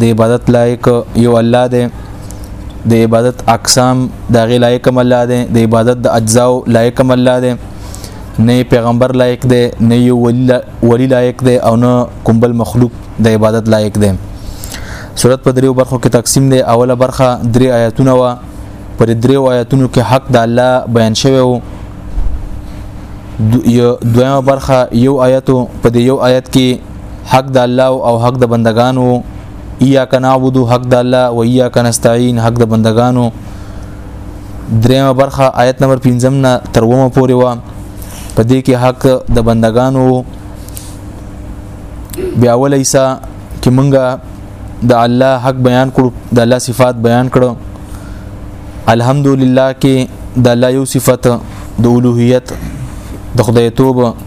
د عبادت لایق یو الله دی د عبادت اقسام د غی لایق هم الله دی د عبادت د اجزاو لایق هم الله دی نه پیغمبر لایق دی نه یو ولی لایق دی او نه کوم بل مخلوق د عبادت لایق دی صورت په دریو برخو کې تقسیم دی اوله برخه درې آیاتونه وا پر دریو آیاتونو کې حق د الله بیان شوی وو دویمه برخه یو آیت په یو آیت کې حق د الله او حق د بندگانو اياک نعبد حق د الله و اياک نستعين حق د بندگانو دریمه برخه آیت نمبر 15 نه تر ومه پورې و په دې کې حق د بندگانو بیا ولایسا چې مونږه د الله حق بیان کړو د الله صفات بیان کړو الحمدلله کې د الله یو صفت د اولوهیت د خدای توبه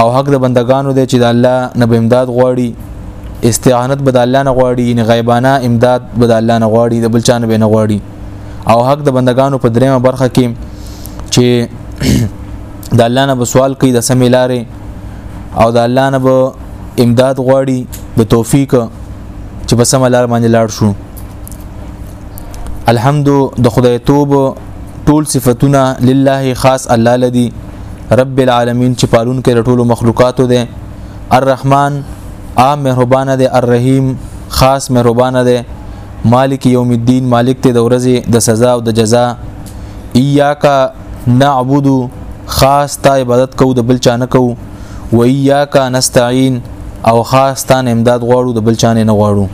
او حق د بندگانو دی چې د الله نه به امداد غواړي استعانت به د الله نه غواړي یعنی غیبانه امداد به د الله نه غواړي د بل چا نه به نه غواړي او حق د بندگانو په دریمه برخه کې چې د الله نه به سوال کوي د سمې لارې او د الله نه به امداد غواړي د توفیق چې په سم لار باندې لاړ شو الحمد د خدای توب ټول صفاتونه لله خاص الله لدی رب العالمین چې پالون کې ټولو مخلوقاتو دی الرحمن عام مهربان دی الرحیم خاص مهربان دی مالک یوم الدین مالک ته د ورځې د سزا او د جزا ایاک نعبد خاص تا عبادت کو د بل چا نه کو و ایاک نستعين او خاص تا امداد غواړو د بل چا نه غواړو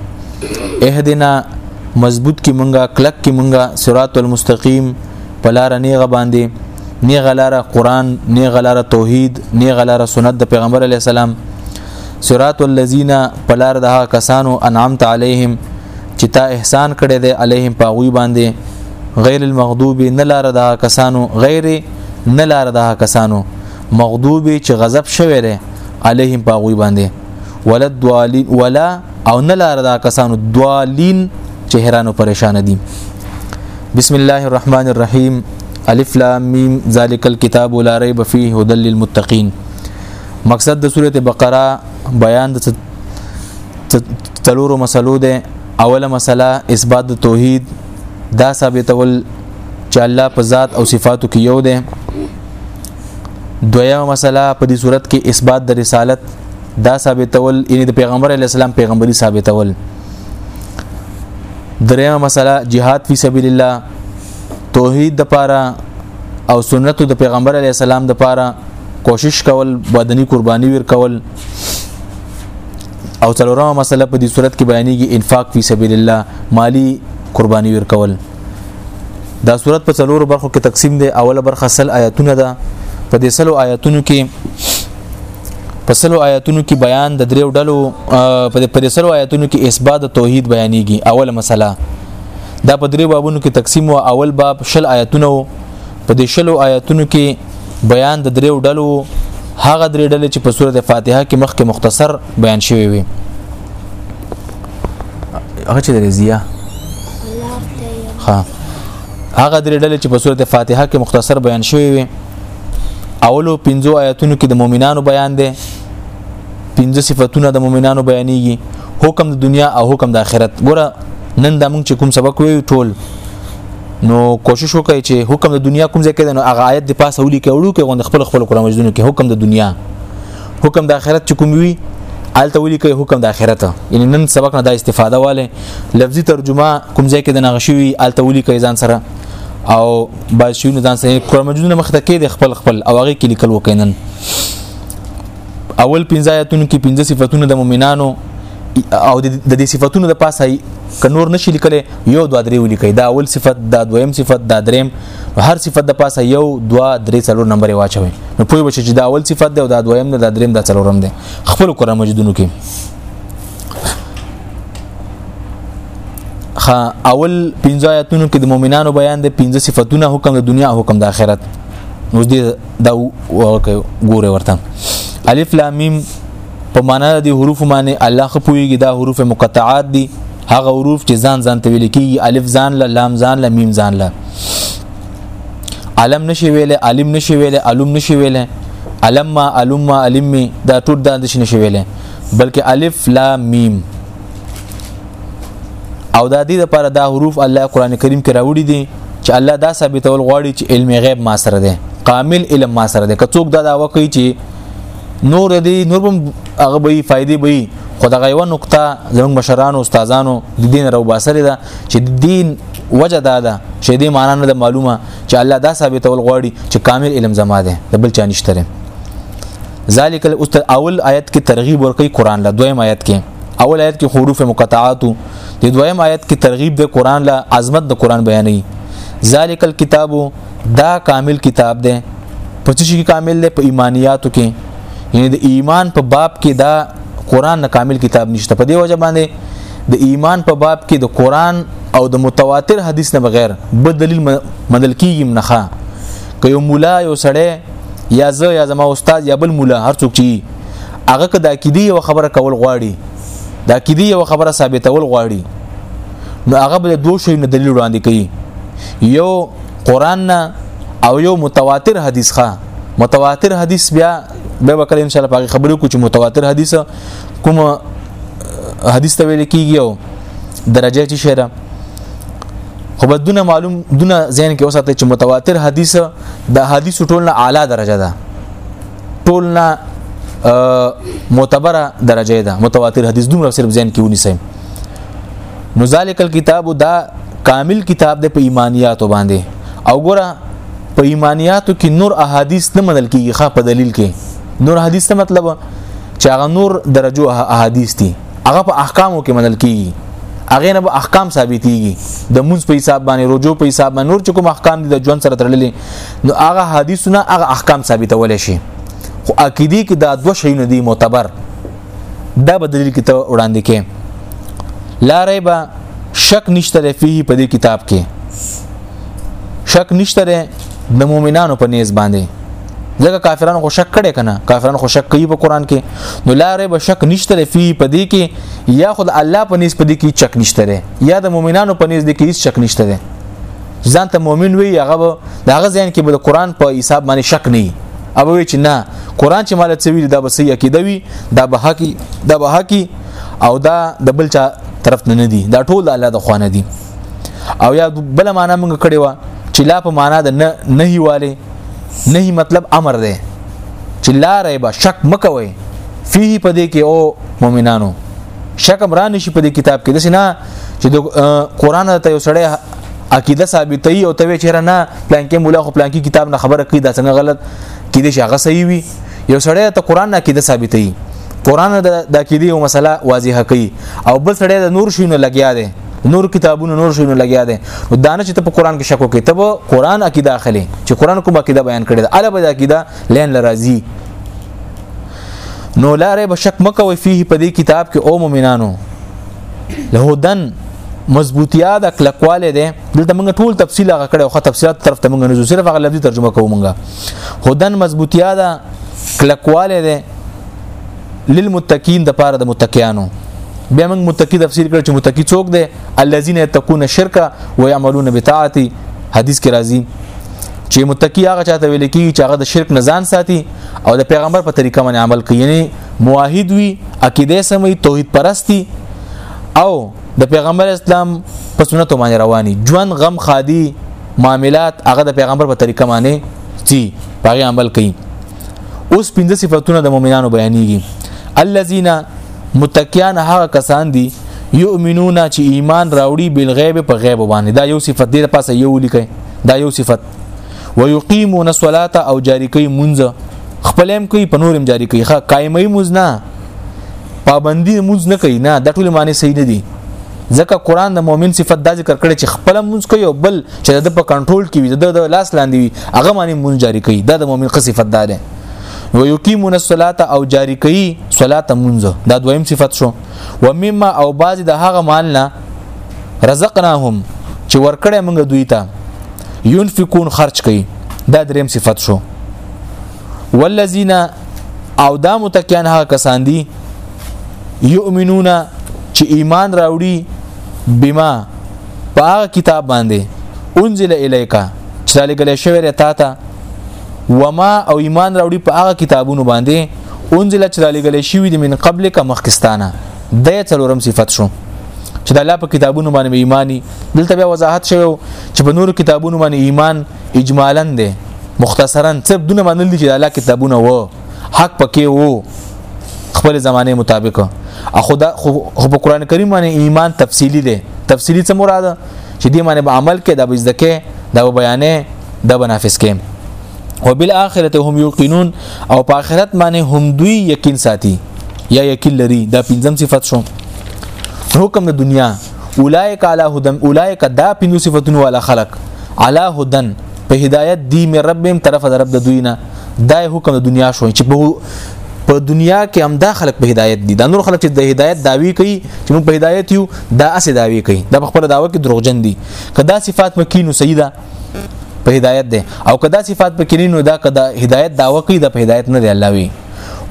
اهدنا مضبوط کی مونږه کلک کی مونږه صراط المستقیم پلار نه غ باندې نه غلاره قران نه غلاره توحید نه غلاره سنت د پیغمبر علی السلام صراط الذین پلار ده کسانو انعمت علیهم چې تا احسان کړی دی علیهم پاغوی باندې غیر المغضوب نه لار ده کسانو غیر نه لار ده کسانو مغضوب چې غضب شوی دی علیهم پاغوی باندې ولد والین ولا او نه لار دا کسانو دوالین چې حیران او پریشان دي بسم الله الرحمن الرحیم الف لام میم ذالک الكتاب لا ریب فیه هدى للمتقین مقصد د سوره بقره بیان د تلورو مسلو ده اوله مسله اثبات د توحید دا ثابتول چې الله په ذات او صفاتو کې یو ده دویمه مسله په دې صورت کې اثبات د رسالت دا ثابتول یعنی د پیغمبر علی السلام پیغمبري ثابتول دریمه مسله jihad فی سبیل الله توحید د پاره او سنت د پیغمبر علی السلام د پاره کوشش کول بدني قرباني ور کول او څلورمه مسله په دې صورت کې بیانېږي انفاق فی سبیل الله مالی قرباني ور کول دا صورت په څلورو برخو کې تقسیم دی اوله برخه سل آیاتونه ده په دې سلو آیاتونو کې په سلو آیاتونو کې بیان د دریو ډلو په دې سلو آیاتونو کې اثبات د توحید بیانېږي اوله مسله دا په دریو بابونو کې تقسیم او اول باب شل آیاتونه په دې شلو آیاتونو کې بیان د دریو ډلو هغه درې ډلې چې په سورته فاتحه کې مخکې مختصر بیان شوی وي هغه چې درې زیه ها هغه درې ډلې چې په سورته فاتحه کې مختصر بیان شوی وي اولو پنځو آیاتونو کې د مؤمنانو بیان دی پنځه صفاتونه د مؤمنانو بیانېږي حکم د دنیا او حکم د آخرت ګوره نن د موږ چې کوم سبق ویو ټول نو کوشش وکړئ چې حکم د دنیا کوم ځای کې نو هغه آیت د پاسه ولي کې وړو کې غوند خپل خپل قرآن مجدونو کې حکم د دنیا حکم د آخرت چې کوم وی آلته ولي کې حکم د آخرت یعنی نن سبق نه د استفاده والے لفظي ترجمه کوم ځای کې د نغشوي آلته ولي کې ځان سره او باید شي نو ځان سره قران مجید نه مخته کې د خپل خپل او هغه کې لیکل وکینن اول پنځه آیاتونو کې پنځه صفاتونه د مؤمنانو او د دې صفاتونو د پاسه ک نور نشي لیکل یو دوه درې ولیکي دا اول صفت دا دویم صفت دا دریم هر صفت د پاسه یو دوه درې څلور نمبر واچوي نو پوه بشي چې دا اول صفت دی او دا دویم دی دا دریم دا څلورم دی خپل قران مجیدونو کې خا اول پنځه آیاتونو کې د مؤمنانو بیان د پنځه صفاتونه حکم د دنیا حکم د آخرت نو دې دا وګوره ورته الف لام میم په معنا د حروف معنی الله خپويږي دا حروف مقطعات دي هغه حروف چې ځان ځان ته ویل کیږي الف ځان له لام ځان له میم ځان له علم نشي ویل علم نشي ویل علم نشي ویل علم ما علم ما علم دا ټول دا نشي ویل بلکې الف لام میم او د دې لپاره دا حروف الله قران کریم کې راوړي دي چې الله دا ثابتول غواړي چې علم غیب ما سره ده کامل علم ما سره ده که څوک دا دا وکړي چې نور دې نور هم هغه به فائدې به خو دا غیوه نقطه زموږ مشرانو استادانو د دین رو باسره ده چې دین وجه دا ده چې دې معنا نه معلومه چې الله دا ثابتول غواړي چې کامل علم زما ده د بل چا نشته ذالک الاست اول آیت کې ترغیب ورکړي قران له دویم آیت کې اول آیت کې حروف مقطعات د دویم آیت کې ترغیب د قران له عظمت د قران بیانې ذالک الكتاب دا کامل کتاب دی په څه شي کامل دی په ایمانیاتو کې یعنی د ایمان په باب کې دا قران نه کامل کتاب نشته په دې وجه باندې د ایمان په باب کې د قران او د متواتر حدیث نه بغیر بل دلیل منل کیږي نه که یو مولا یو سړی یا زه یا زما استاد یا بل مولا هر څوک چی هغه که د عقیده یو خبره کول غواړي د عقیده یو خبره ثابتول غواړي نو هغه به دوه شی نه دلیل وړاندې کوي یو قران نه او یو متواتر حدیث ښه متواتر حدیث بیا به وکړ ان شاء الله په خبرو کې چې متواتر حدیث کوم حدیث ته ویل کیږي او درجه چې شهره خو بس دونه معلوم دونه ذهن کې اوساته چې متواتر حدیث د حدیث ټول نه اعلی درجه ده ټول نه معتبره درجه ده متواتر حدیث دومره صرف ځین کې ونیسم نو ذالک الكتاب دا کامل کتاب د په ایمانیات باندې او ګوره په ایمانیاتو کې نور احادیث نه منل کیږي خا په دلیل کې نور حدیث ته مطلب چې هغه نور درجو احادیث دي هغه په احکامو کې منل کیږي هغه نه به احکام ثابتېږي د مونږ په حساب باندې روجو په حساب باندې نور چې کوم احکام دي د ژوند سره تړلې نو هغه حدیثونه هغه احکام ثابتول شي خو عقیدی کې دا دوه شیونه دي معتبر دا به دلیل کې ته وړاندې کې لا ریب شک نشته فيه په دې کتاب کې شک نشته د مؤمنانو په نيز باندې ځکه کافرانو خو شک کړي کنه کافرانو خو شک کوي په قران کې نو لارې به شک نشته لري فی پدې کې یا خود الله په نس پدې کې شک نشته لري یا د مؤمنانو په نس دې کې هیڅ شک نشته لري ځان ته مؤمن وي هغه د هغه ځین کې به د قران په حساب باندې شک نه او وی چې نه قران چې مال څه ویل دا به صحیح عقیده وي دا به حقي دا به حقي او دا د بل چا طرف نه نه دي دا ټول الله د خوانه دي او یا بل معنا موږ کړی و چې لا په معنا د نه نهي والي نهي مطلب امر دی چې لا ریب شک مکوي فيه پدې کې او مؤمنانو شک مران شي پدې کتاب کې دسه نه چې د قران ته یو سړی عقیده ثابتې او ته چیرې نه پلان کې مولا خو پلان کې کتاب نه خبره کوي دا څنګه غلط کې دي شغه صحیح وي یو سړی ته قران نه عقیده ثابتې قران د عقیده او مسله واضحه کوي او بل سړی د نور شونه لګیا دی نور کتابونه نور شونه لګیا دي نو دانه چې ته په قران کې شکو کې ته به قران عقیده اخلي چې قران کوم عقیده بیان کړي ده اله به عقیده لین لرازي نو لاره به شک مکوي فيه په دې کتاب کې او مؤمنانو له دن مضبوطیا د کلکواله ده دلته موږ ټول تفصیل هغه کړو خو تفصيلات طرف ته موږ نه ځو صرف هغه لفظي ترجمه کوو موږ هدن مضبوطیا ده کلکواله ده للمتقین د پاره د متقیانو بیا موږ متقی تفسیر کړ چې متقی څوک دی الذين يتقون الشرك ويعملون بطاعت حدیث کې راځي چې متقی هغه چاته ویل کی چې هغه د شرک نه ځان ساتي او د پیغمبر په طریقه باندې عمل کوي یعنی موحد وي عقیده سمي توحید پرستی او د پیغمبر اسلام په سنت باندې رواني ژوند غم خادي معاملات هغه د پیغمبر په طریقه باندې تي پاغي عمل کوي اوس پنځه صفاتونه د مؤمنانو بیانېږي الذين متقیان هغه کسان دي یؤمنون چې ایمان راوړي بل غیب په غیب باندې دا یو صفت دی پاسه یو لیکي دا یو صفت ويقيمون الصلاه او جاری کوي منځ خپلم کوي په نورم جاری کوي ښه قائمي منځ نه پابندي منځ نه کوي نه د ټول معنی صحیح نه دي ځکه قران د مؤمن صفت دا ذکر کړي چې خپل منځ کوي او بل چې د په کنټرول کې وي د د لاس لاندې وي هغه باندې مونږ جاری کوي دا د مؤمن صفت ده ده و یقیمون الصلاه او جاری کوي صلات مونږ دا دویم صفت شو و مما او باز د هغه مال نه رزقناهم چې ورکړې مونږ دوی ته ينفقون خرج کوي دا دریم صفت شو والذین او دا متکیان هغه کسان دي یؤمنون چې ایمان راوړي بما په هغه کتاب باندې انزل الیکا چې تعالی ګل شوی دی تا ته وما او ایمان راوړي په هغه کتابونو باندې انزل چې تعالی ګل شوی دی من قبل کا مخکستانه د څلورم صفت شو چې د الله په کتابونو باندې ایمانی دلته بیا وضاحت شوی چې په نورو کتابونو باندې ایمان اجمالاً دی مختصرا څه دونه منل دي چې د الله کتابونه وو حق پکې وو خپل زمانه مطابق خدا خو په قران کریم باندې ایمان تفصیلی دی تفصیلی څه مراد چې دی باندې به عمل کې دا به ځکه دا به بیانې دا به نافذ کې او بالاخره هم یقینون او په آخرت باندې هم دوی یقین ساتي یا یقین لري دا پنځم صفت شو حکم د دنیا اولائک علی هدن اولائک دا پنځه صفاتونه والا خلق علی هدن په هدایت دی مې ربم طرف د رب د دوی نه دا حکم د دنیا شو چې په په دنیا کې هم دا خلک په هدایت دي دا نور خلک چې د هدایت داوی کوي چې موږ په هدایت یو دا اسې داوی کوي دا په خپل داوا کې دروغجن دي کدا صفات پکې نو صحیح ده په هدایت ده او کدا صفات پکې نو دا کدا هدایت داوا کوي دا په هدایت نه دی الله وی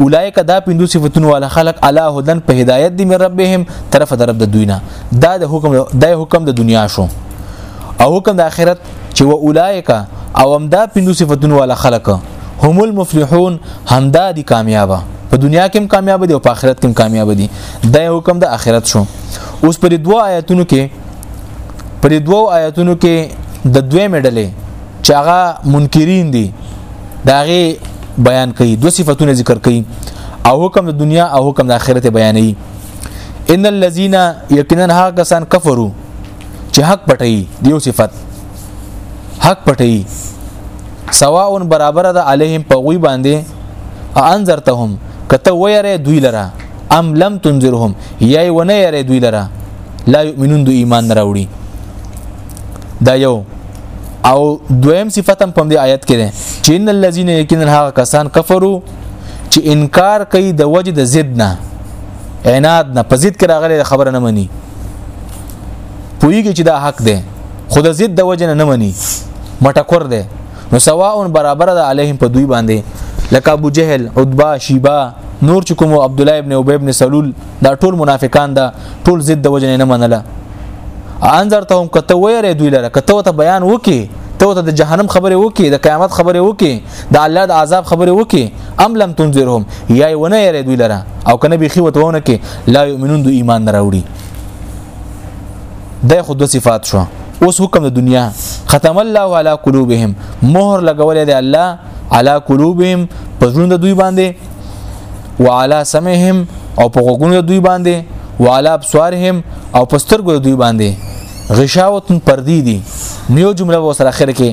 اولایک دا پندو صفاتونو والا خلق علا هدن په هدایت دی من ربهم طرف درب د دوی نه دا د حکم د حکم د دنیا شو او حکم د اخرت چې و اولایک او همدا پندو صفاتونو والا خلق هم المفلحون همدا دي کامیابه په دنیا کې هم کامیاب دي او په آخرت کې هم کامیاب دي دا حکم د آخرت شو اوس پر دوه آیاتونو کې پر دوه آیاتونو کې د دوی مډلې چې هغه منکرین دي داغه بیان کوي دو صفاتونه ذکر کوي او حکم د دنیا او حکم د آخرت بیانوي ان الذين يقينا هغه کسان کفرو چې حق پټي دیو صفت حق پټي سواء برابر ده علیهم په غوي باندې انذرتهم کته ويره دوی لره ام لم تنذرهم یای ونه یره دوی لره لا یؤمنون دو ایمان راوړي دا یو او دویم صفت هم په دې آیت کې ده چې ان الذين یقینا هغه کسان کفرو چې انکار کوي د وجه د ضد نه عناد نه په ضد کې راغلي خبره نه مني پویږي چې دا حق دی خود ضد د وجنه نه مني مټکور دی نو سواء برابر ده علیهم په دوی باندې لکه ابو جهل عتبه شیبه نور چې کوم عبد الله ابن ابي ابن سلول دا ټول منافقان دا ټول ضد د وجنه نه منله انذر ته هم کته ویره دوی لره کته ته بیان وکي ته ته د جهنم خبره وکي د قیامت خبره وکي د الله د عذاب خبره وکي ام لم تنذرهم یا ونه یری دوی لره او کنه به خي وتهونه کې لا یؤمنون دو ایمان نه راوړي د خود صفات شو اوس حکم د دنیا ختم الله علی قلوبهم مهر لګولې دی الله علی قلوبهم پزړوند دوی باندې وعلى سمعهم او په غوګونو دوی باندې وعلى ابصارهم او په سترګو دوی باندې غشاوتن پردی دي نیو جمله وسره اخر کې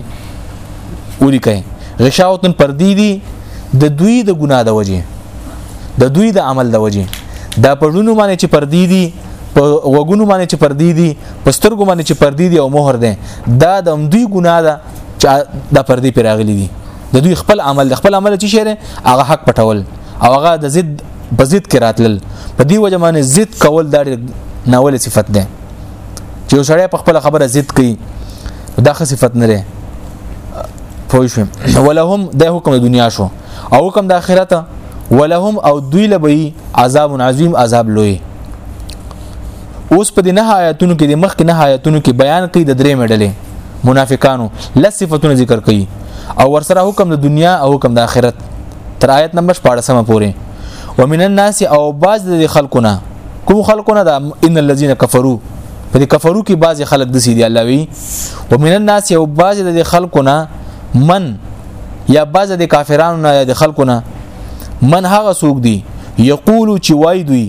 ولیکئ غشاوتن پردی دي د دوی د ګناه د وجې د دوی د عمل د وجې دا پړونو باندې چې پردی دي په وګونو باندې چې پردی دي په سترګو باندې چې پردی دي او مهر ده دا د دوی ګناه ده چې دا پردی پر راغلي دي د دوی خپل عمل د خپل عمل چې شهره هغه حق پټول او هغه د ضد په ضد کې راتلل په دې وجه باندې ضد کول دا ناول صفت ده چې وسړی په خپل خبره ضد کوي دا خ صفت نه لري پوه شو ولهم د حکم د دنیا شو او حکم د آخرت ولهم او دوی لبی عذاب عظیم عذاب لوی اوس په دې نه آیاتونو کې د مخ کې نه آیاتونو کې بیان کوي د درې مډلې منافقانو لس صفاتونه ذکر کوي او ورسره حکم د دنیا او حکم د آخرت تر آیت نمبر 14 پورې ومن الناس او باز د خلقونه کوم خلقونه د ان الذين كفروا په دې کفرو کې بعضی خلک دسی دی الله وی ومن الناس یو بعضی د خلکو نه من یا بعضی د کافرانو نه یا د خلکو نه من هغه سوق دی یقول چې وای دوی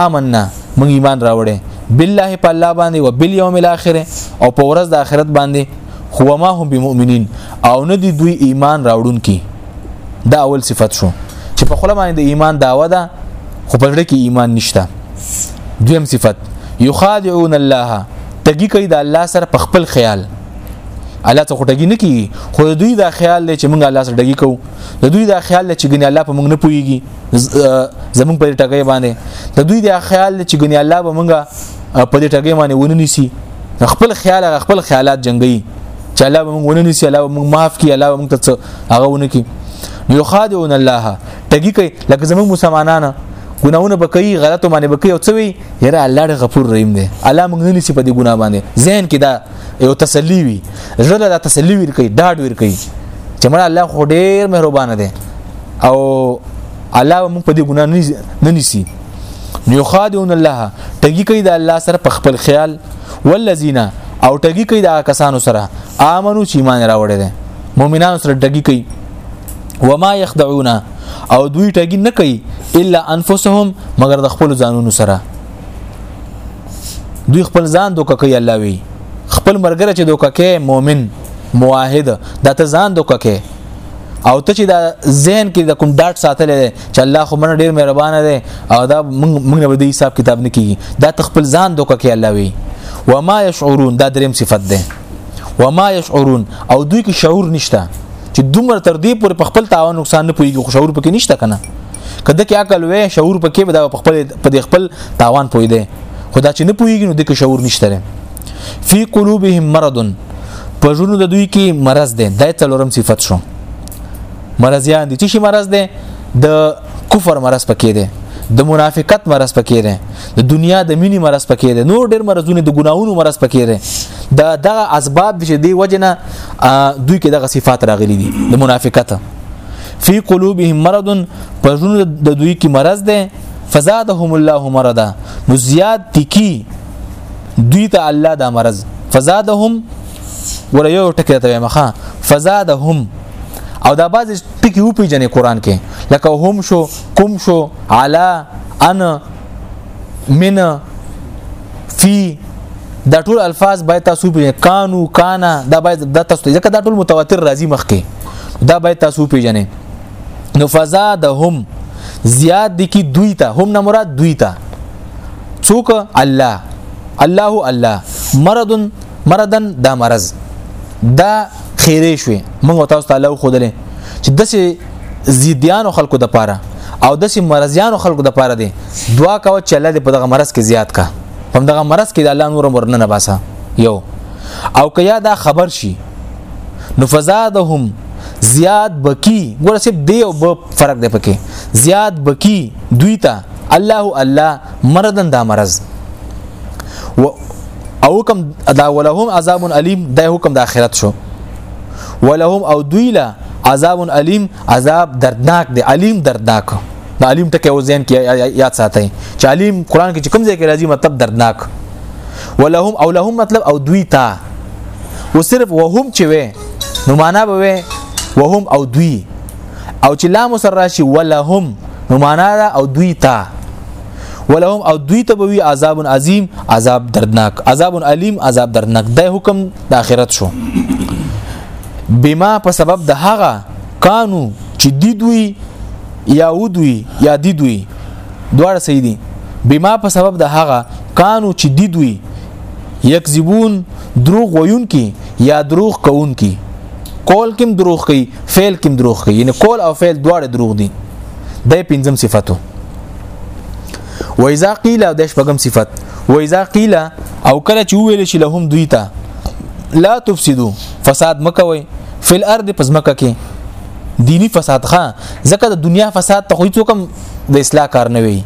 آمنا موږ ایمان راوړې بالله په الله باندې او بالیوم الاخر او په ورځ د آخرت باندې هو ما هم بمؤمنین او نه دی دوی ایمان راوړون کی دا اول صفت شو چې په خله باندې د ایمان داوا ده خو په ځړه کې ایمان نشته دویم صفت یخادعون الله تګی کوي د الله سره په خپل خیال الله ته خټګی نه کی خو دوی دا خیال دی چې موږ الله سره ډګی کو د دوی دا خیال دی چې ګنې الله په موږ نه پويږي زموږ په ټګي باندې د دوی دا خیال دی چې ګنې الله به موږ په دې ټګي باندې ونني سي خپل خیال هغه خپل خیالات جنگي چې الله به موږ ونه نیسي الله به موږ معاف کړي الله به موږ ته هغه ونه کړي یخادعون الله ټګي کوي لکه زموږ مسلمانانه ګناونه بکې غلطو باندې بکې او څه وي یره الله ډېر غفور رحیم دی الله موږ نه نیسي په دې ګناه باندې ذهن کې دا یو تسلی وي زړه دا تسلی ور کوي ډاډ ور کوي چې مړه الله خو ډېر مهربان دی او الله موږ په دې ګناه نه نیسي یخادعون الله ټګي کوي د الله سره په خپل خیال والذین او ټګي کوي د کسانو سره امنو چې ایمان راوړي دي مؤمنانو سره ټګي کوي وما یخدعون او دوی ټګي نه کوي الا انفسهم مگر د خپل ځانونو سره دوی خپل ځان دوک کوي الله وی خپل مرګره چې دوک کې مؤمن موحد د ته ځان دوک کې او ته چې دا ذهن کې د کوم ډاټ ساتل دي چې الله خو من ډیر مهربان دی او دا موږ نه بده حساب کتاب نه کیږي دا تخپل ځان دوکه کې الله وی وما يشعرون دا دریم صفت ده وما يشعرون او دوی کې شعور نشته چې دومره تر دې پورې په خپل تاوان نقصان نه پويږي خو شعور پکې نشته کنه کده کې عقل وې شعور پکې به دا خپل په خپل تاوان پوي دی خدا چې نه پويږي نو د شعور نشته فی قلوبهم مرض په ژوند د دوی کې مرض دی د تلورم صفت شو مرضیان دي چې مرض دی د کفر مرض پکې دی د منافقت مرز پکې ده د دنیا د مینې مرز پکې ده نور ډېر مرزونه د ګناونو مرز پکې ده دا دغه اسباب چې دی وجنه دوی کې دغه صفات راغلي دي د منافقت فی قلوبهم مرض په ژوند د دوی کې مرض ده فزادهم الله مرضا نو زیات تکی دوی ته الله دا مرض فزادهم ور یو ټکی ته مخه فزادهم او دا باز ټکی و پیجنې قران کې لکه هم شو کوم شو علا انا من فی دا ټول الفاظ باید تاسو په کانو کانا دا باید د تاسو ځکه دا ټول متواتر راځي مخکې دا باید تاسو پیژنې نو فزادهم زیاد دي کی دوی ته هم نه مراد دوی ته څوک الله الله الله مرض مرضن دا مرض دا خیره شوي موږ تاسو ته الله خو دلې چې دسه زیدیانو خلکو د پاره او د سي مرزيانو خلکو د پاره دي دعا کوي چې الله دې په دغه مرز کې زیات کا په دغه مرز کې د الله نور مرنه نه باسه یو او که یا دا خبر شي نو فزادهم زیاد بکی ګوره سب دی او ب فرق دی پکې زیاد بکی دوی ته الله الله مردن دا مرز و او کوم دا ولهم عذاب الیم دا حکم د اخرت شو ولهم او دوی له عذاب الیم عذاب دردناک دی الیم دردناک د علیم ټکی او ذهن کې یاد ساتي چې علیم قران کې کوم ځای کې راځي مطلب دردناک ولهم او لهم مطلب او دوی تا و صرف وهم چې وې نو معنا به وې وهم او دوی او چې لام سره راشي ولهم نو معنا دا او دوی تا ولهم او دوی ته به وي عذاب عظیم عذاب دردناک عذاب الیم عذاب دردناک د حکم د آخرت شو بما په سبب د هغه کانو چې دی دوی یا ودوی یا دی دوی دواړه صحیح دي بما په سبب د هغه کانو چې دی دوی یکذبون دروغ ویون کی یا دروغ کون کی کول کم دروغ کوي فعل کم دروغ کوي یعنی کول او فعل دواړه دروغ دي د پنځم صفاتو و اذا قيل د شپږم صفت و اذا قيل او کله چې ویل شي لهم دوی ته لا تفسدو فساد مکوي فل ارض پس مکه کې دینی فساد ښه ځکه د دنیا فساد ته خو څوک د اصلاح کار نه وي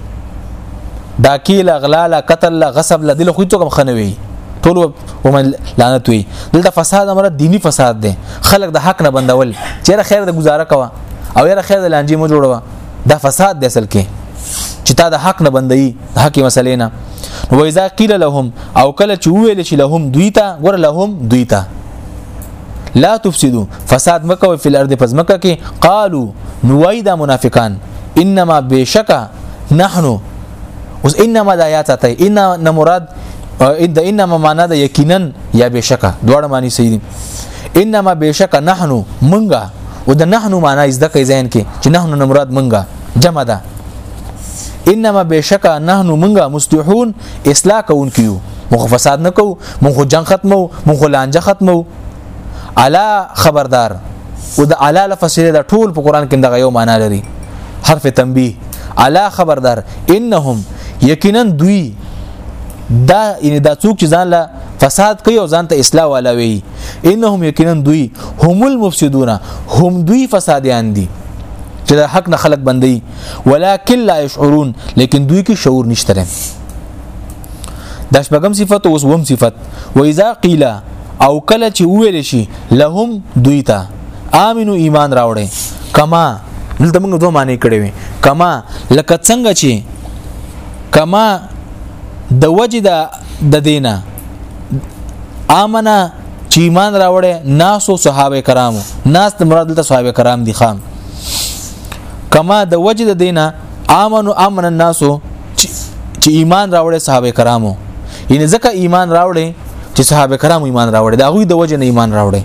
دا کیل اغلال قتل غصب له دل خو څوک ښه نه وي ټول ومن لعنت وي دلته فساد امر دینی فساد دی خلک د حق نه بندول چیرې خیر د گزاره کوه او یره خیر د لانجې مو جوړوه دا فساد دی اصل کې چې تا د حق نه بندي حق مسلې نه و اذا قيل لهم او کله چې ویل شي لهم دوی ته ګور لهم دوی ته لا تفسدو فساد مکوي په الارض پس مکه کې قالو نوای دا منافقان انما بشکا نحنو اوس انما د آیات ته ان نه مراد د انما معنا د یقینا یا بشکا دواړه معنی صحیح دي انما بشکا نحنو منګه او د نحنو معنی زده کوي ذهن کې چې نحنو نه مراد منګه جمع ده انما بشکا نحن منغا مستحون اصلاح کون کیو مخ فساد نکو مخ جنگ ختمو مخ لانجه ختمو الا خبردار او د الا لفظه د ټول په قران کې دغه یو معنا لري حرف تنبیه الا خبردار انهم یقینا دوی دا ان دا څوک چې ځان له فساد کوي او ځان ته اصلاح والا وي انهم یقینا دوی هم المفسدون هم دوی فسادیان دي چې د حق نه خلق بندي ولکن لا يشعرون لیکن دوی کې شعور نشته د شپږم صفت او وسوم صفت و اذا قيل او کله چې ویل شي لهم دوی ته امنو ایمان راوړې کما دلته موږ دوه معنی کړې وي کما لکه څنګه چې کما د وجه د دینه امنه چې ایمان راوړې ناس او صحابه کرامو ناس د مراد ته صحابه کرام دي خام کما د وجد دینه امنو امن الناس چې ایمان راوړې صحابه کرامو یعنی ځکه ایمان راوړې چې صحابه کرامو ایمان راوړې دا غوي د وجه نه ایمان راوړې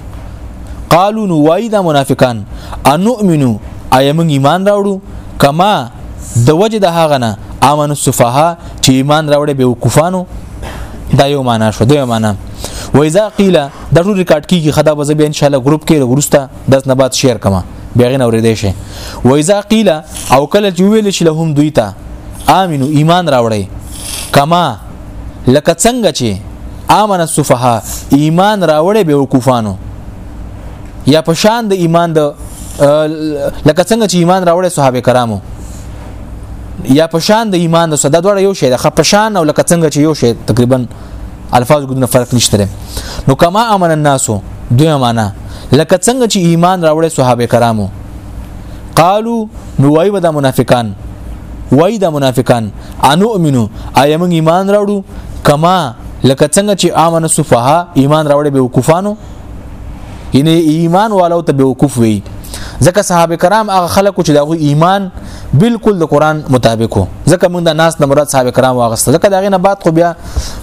قالو نو وای دا منافقان انؤمنو ايمن ایمان راوړو کما د وجه د هغه نه امن السفهاء چې ایمان راوړې به وقفانو دا یو معنا شو دا یو معنا و اذا قيل دا ټول ریکارډ کیږي خدا به به ان شاء الله ګروپ کې ورسته داس نه بعد شیر کما بیاغه نه ورېدې شي و اذا قيل او کله چې ویل شي لهم دوی ته امنو ایمان راوړی کما لکه څنګه چې امن السفها ایمان راوړی به وقوفانو یا په شان د ایمان د لکه څنګه چې ایمان راوړی صحابه کرامو یا پشان د ایمان د صدا دوړ یو شی د خپشان او لکه څنګه چې یو شی تقریبا الفاظ ګونه فرق نشته نو کما امن الناس دوی معنا لکه څنګه چې ایمان راوړې صحابه کرامو قالو نو وای ودا منافقان وای دا منافقان انو امنو ایا موږ ایمان راوړو کما لکه څنګه چې امن صفها ایمان راوړې به وقفانو یعنی ایمان والو ته بیوقوف وي ځکه صحابه کرام هغه خلکو چې دغه ایمان بالکل د قران مطابق وو ځکه موږ د ناس د مراد صحابه کرام واغسته ځکه دغه نه بعد خو بیا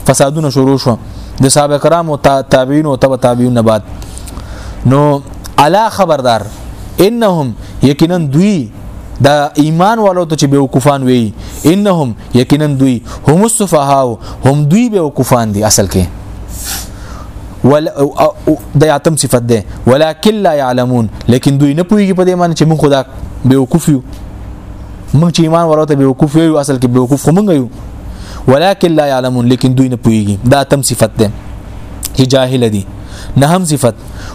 فسادونه شروع شو د صحابه کرام او تابعین او تبع تابعین نه بعد نو الا خبردار انهم یقینا دوی دا ایمان والو ته چې بیوقوفان وي انهم یقینا دوی هم السفهاء هم دوی بیوقوفان دي اصل کې ول د یاتم صفت ده ولکن لا يعلمون لیکن دوی نه پوهیږي په دې معنی چې موږ خدا بیوقوف یو موږ چې ایمان ورته بیوقوف یو اصل کې بیوقوف خو موږ یو ولکن لا يعلمون لیکن دوی نه پوهیږي دا تم صفت ده چې جاهل دي نه هم صفت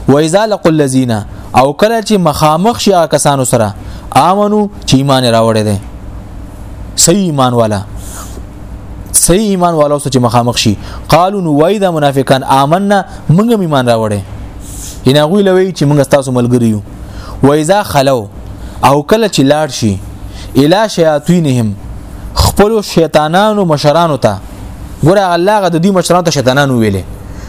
و اذا لقوا الذين او کله چې مخامخ شي کسانو سره امنو چې ایمان راوړی دی صحیح ایمان والا صحیح ایمان والو سره چې مخامخ شي قالو نو وای دا منافقان آمنا موږ ایمان راوړې ان هغه لوي چې موږ تاسو ملګری یو و اذا خلو او کله چې لاړ شي الی شیاطینهم خپل شیطانانو مشرانو ته ګوره الله غ د دوی مشرانو ته شیطانانو ویلې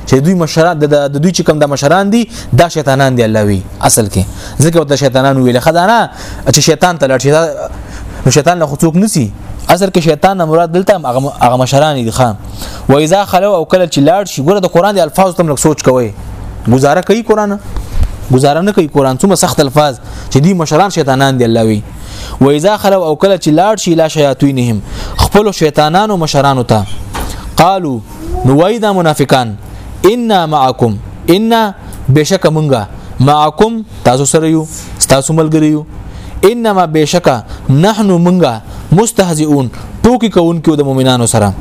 چې دوی مشران د دوی چې کوم د مشران دي دا شیطانان دي الله وی اصل کې ځکه ورته شیطانان ویل خدانا چې شیطان ته لړ شي نو شیطان له خڅوک نسی اصل کې شیطان نه مراد دلته هغه مشران دي خان و اذا خلو او کله چې لاړ شي ګوره د قران د الفاظ تم لږ سوچ کوي گزاره کوي قران گزاره نه کوي قران څومره سخت الفاظ چې دی مشران شیطانان دی الله وی و اذا خلو او کله چې لاړ شي لا شیاطینهم خپل شیطانانو مشرانو ته قالو نو وای دا منافقان ان معکم ان بشک مونږه معکم تاسو سره یو تاسو ملګری یو انما بشکا نحن منغا مستهزئون ټوکی کوونکو د مؤمنانو سره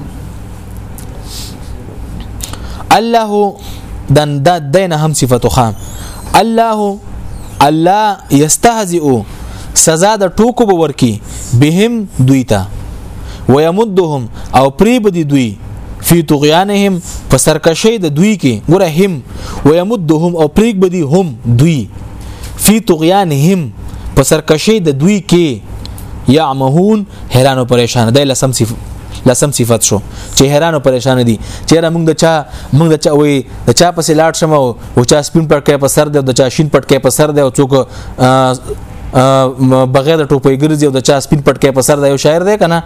الله دن د دین هم صفته خام الله الله یستهزئ سزا د ټوکو باور کی بهم دوی ته ويمدهم او پری بدی دوی فی طغیانهم په سرکشی د دوی کې ګره هم ويمدهم او پریګ بدی هم دوی فی طغیانهم په سرکشی د دوی کې یعمهون حیران او پریشان دی لسم صفت لسم صفت شو چې حیران او پریشان دي چیرې موږ د چا موږ د چا وي د چا پسې لاړ شمه او چا سپین پټ کې په سر دی او د چا شین پټ کې په سر دی او څوک بغیر د ټوپۍ ګرځي او د چا سپین پټکې په سر د یو شاعر دی کنه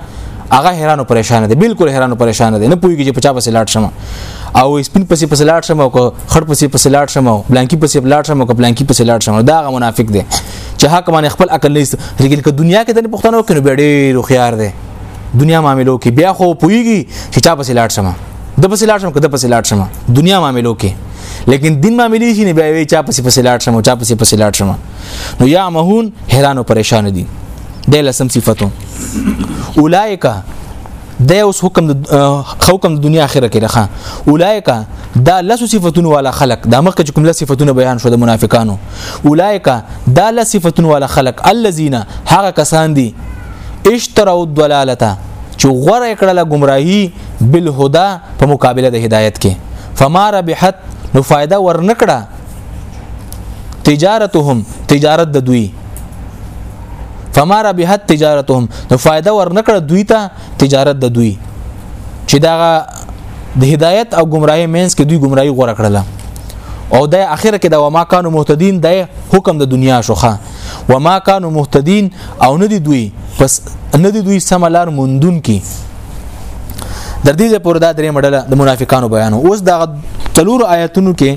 هغه حیرانو پریشان دي بالکل حیرانو پریشان دي نه پوهیږي چې په چا پسې لاړ شم او سپین پسې پسې لاړ شم او خړ پسې پسې لاړ شم او بلانکی پسې لاړ شم او بلانکی پسې لاړ شم دا هغه منافق دی چې حق باندې خپل عقل نه لیکل که دنیا کې د پښتنو کې نو ډېر خيار دی دنیا معاملو کې بیا خو پوهیږي چې چا پسې لاړ شم د پسې لاړ شم که د پسې لاړ شم دنیا معاملو کې لیکن دین معاملې شي نه بیا وی چا پسې پسې لاړ شم چا پسې پسې لاړ شم نو یا مهون حیران او پریشان دي د لسم صفاتو اولایک د اوس حکم د حکم د دنیا اخره کې راخه اولایک دا لس صفاتون والا خلق دا مخکې کوم لس صفاتونه بیان شو د منافقانو اولایک دا لس صفاتون والا خلق الذين هغه کسان دي اشتروا الضلاله چې غوړه کړله گمراهي بالهدى په مقابله د هدایت کې فما ربحت نو فائدہ ورنکړه تجارتهم تجارت د دوی فما ربحت تجارتهم نو فائدہ ورنکړه دوی ته تجارت د دوی چې دا د هدایت او گمراهی مینس کې دوی گمراهی غوړه کړله او د اخر کې دا وما کانو مهتدین د حکم د دنیا شوخه وما کانو مهتدین او نه دی دوی پس نه دی دوی سملار مندون کې در دې پورې دا درې مډله د منافقانو بیان اوس دا تلور آیاتونو کې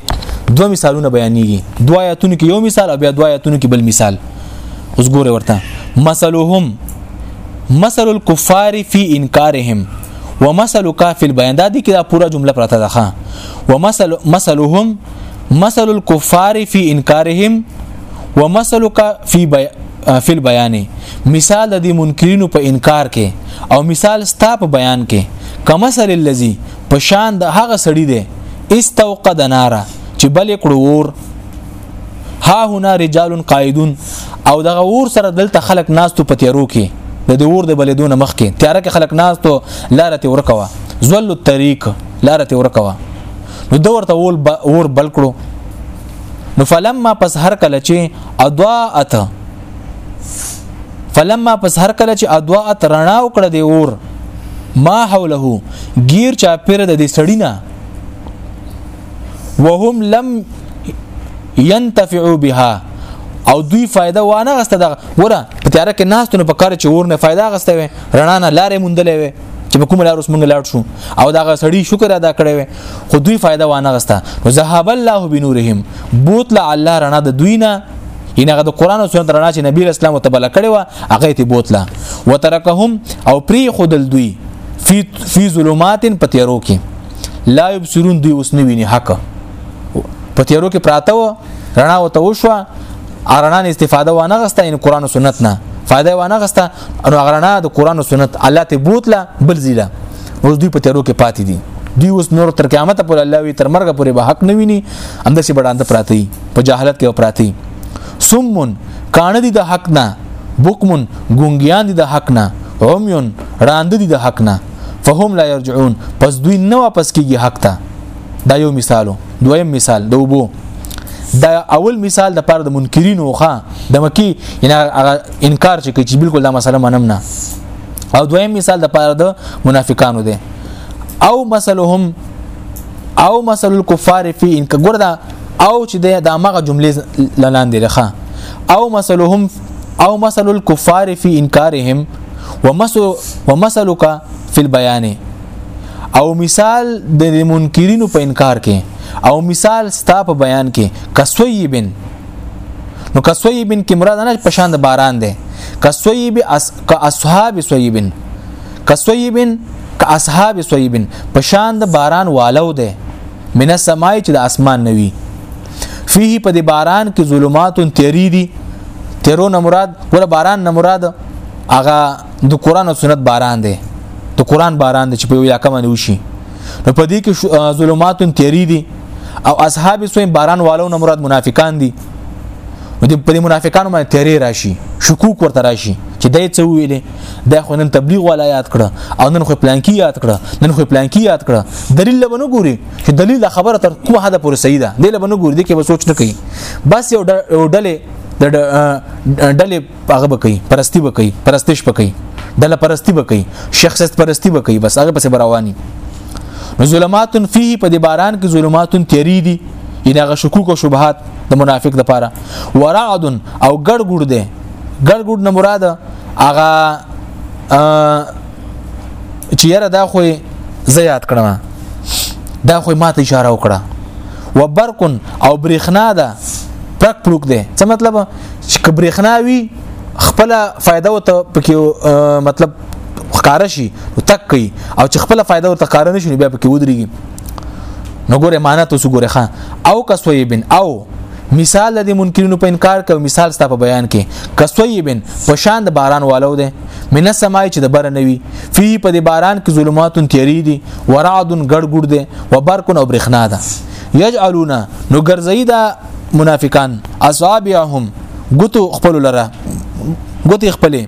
دوه مثالونه بیانېږي دوه آیاتونو کې یو مثال او بیا دوه آیاتونو کې بل مثال اوس ګوره ورته مثلهم مثل الكفار فی انکارهم ومثل کافر بیان دا دي کې دا پورا جمله پراته ده ومثل مثلهم مثل الكفار فی انکارهم ومثلک فی فل بیان مثال د دې منکرینو په انکار کې او مثال ستا په بیان کې کمثل الذی په شان د هغه سړی دی استوقد نارا چې بل کړو ور ها هنا رجال قائدون او دغه ور سره دلته خلک ناس ته پتیرو کې د دې ور د بلدون مخ کې تیار کې خلک ناس ته لارته ورکوا زل الطريق لارته ورکوا نو دورته ور بل کړو نو فلما پس هر کله چې اضاءت فلما پس هر کله چې اضاءت رڼا وکړه دی اور ما حوله غیر چا پیر د دې سړینا وهم لم ينتفعوا بها او دوی فائدہ وانه غسته دا وره په تیار کې ناس ته په کار چې اور نه فائدہ غسته وي رڼا نه لارې مونډلې وي چې په کوم لار اوس مونږ لاړ شو او دا غسړی شکر ادا کړی وي خو دوی فائدہ وانه غستا نو ذهب الله بنورهم بوت لا الله رڼا د دوی نه ان هغه د قران او سنت رڼا چې نبی اسلام او تبل کړي وا هغه ته بوتله وترکهم او پری خودل دوی فی فی ظلمات پتیرو کې لا یبصرون دوی اوس نه ویني حق پتیرو کې پراته و رڼا وته وشو ارنان استفاده وانه غسته ان قران او سنت نه فائدہ وانه غسته نو هغه رڼا د قران او سنت الله ته بوتله بل زیله اوس دوی په تیرو کې پاتې دي دی اوس نور تر قیامت پر الله وی تر مرګ پورې به حق نه ویني همدا چې بډاند پراتی په جهالت کې پراتی سمون کان دي د حق نه بوکمن ګونګیان دي د حق نه عميون راند دي د حق نه فهم لا يرجعون پس دوی نه واپس کیږي حق ته دا یو مثالو دویم مثال د وبو دا اول مثال د پاره د منکرینو ښا د مکی یعنی انکار چې کوي چې بالکل دا مسله منم نه او دویم مثال د پاره د منافقانو دی او مثلهم او مثل الكفار فی ان کګور دا او چې د مغه جملې لاندې لخوا او مثلهم او مثل الكفار فی انکارهم ومثل ومثلک فی البیان او مثال د منکرینو په انکار کې او مثال ستا په بیان کې کسویبن نو کسویبن کې مراد نه په شان د باران دی کسویب اس ک اصحاب سویبن کسویبن ک اصحاب سویبن په شان د باران والو دی من السماء چې د اسمان نوي فيه په دې باران کې ظلمات تیری دي تیرو نه مراد ول باران نه مراد هغه د قران او سنت باران دی د قران باران دی چې په یو یا کمنه وشي نو په دې کې ظلمات تیری دي او اصحاب سوین باران والو نه مراد منافقان دي نو د پر منافقانو باندې تیرې راشي شکوک ورته راشي چې دای څه ویلې د خو نن تبلیغ ولا یاد کړه او نن خو پلان کې یاد کړه نن خو پلان کې یاد کړه دلیل له بنو ګوري چې دلیل د خبره تر کومه حد پورې صحیح ده دلیل بنو ګوري د کې به سوچ نه کوي بس یو ډلې د ډلې هغه به کوي پرستی به کوي پرستش به کوي ډله پرستی به کوي شخصیت پرستی به کوي بس هغه پسې رواني نو ظلمات فيه په دې باران کې ظلمات تیری دي ان هغه شکوک او شبهات د منافق لپاره ورعد او ګړ ګړ دي ګړ ګړ نه مراد هغه چې یاره دا خو زیات کړم دا خو ماته اشاره وکړه وبرکن او برېخنا ده پرک پروک دی څه مطلب چې کبرخنا وی خپل فائدہ وته پکې مطلب ښکار شي تک کوي او چې خپل فائدہ ورته ښکار نه شي بیا پکې ودرېږي نو ګوره معنا ته وګوره خان او کسویبن او مثال د منکرینو په انکار کوي مثال ستا په بیان کې کسویبن په شان د باران والو ده من سمای چې د بر نه وي فی په د باران کې ظلماتون تیری دي ورعدن ګړګړ ده وبرکن او برخنا ده یجعلون نو ګرځي دا منافقان اصابعهم غتو خپل لره غتي خپلې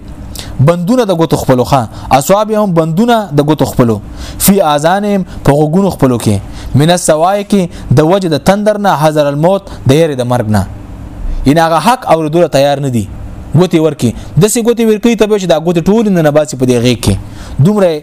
بندونه د غتو خپلو ښا اصابعهم بندونه د غتو خپلو فی اذانهم په غوګونو خپلو کې من السوای کې د وجه د تندر نه حذر الموت د یری د مرګ نه ان هغه حق او دوله تیار نه دي غوتی ورکی د سې غوتی ورکی ته به چې دا غوتی ټول نه نباسي په دې غیږ کې دومره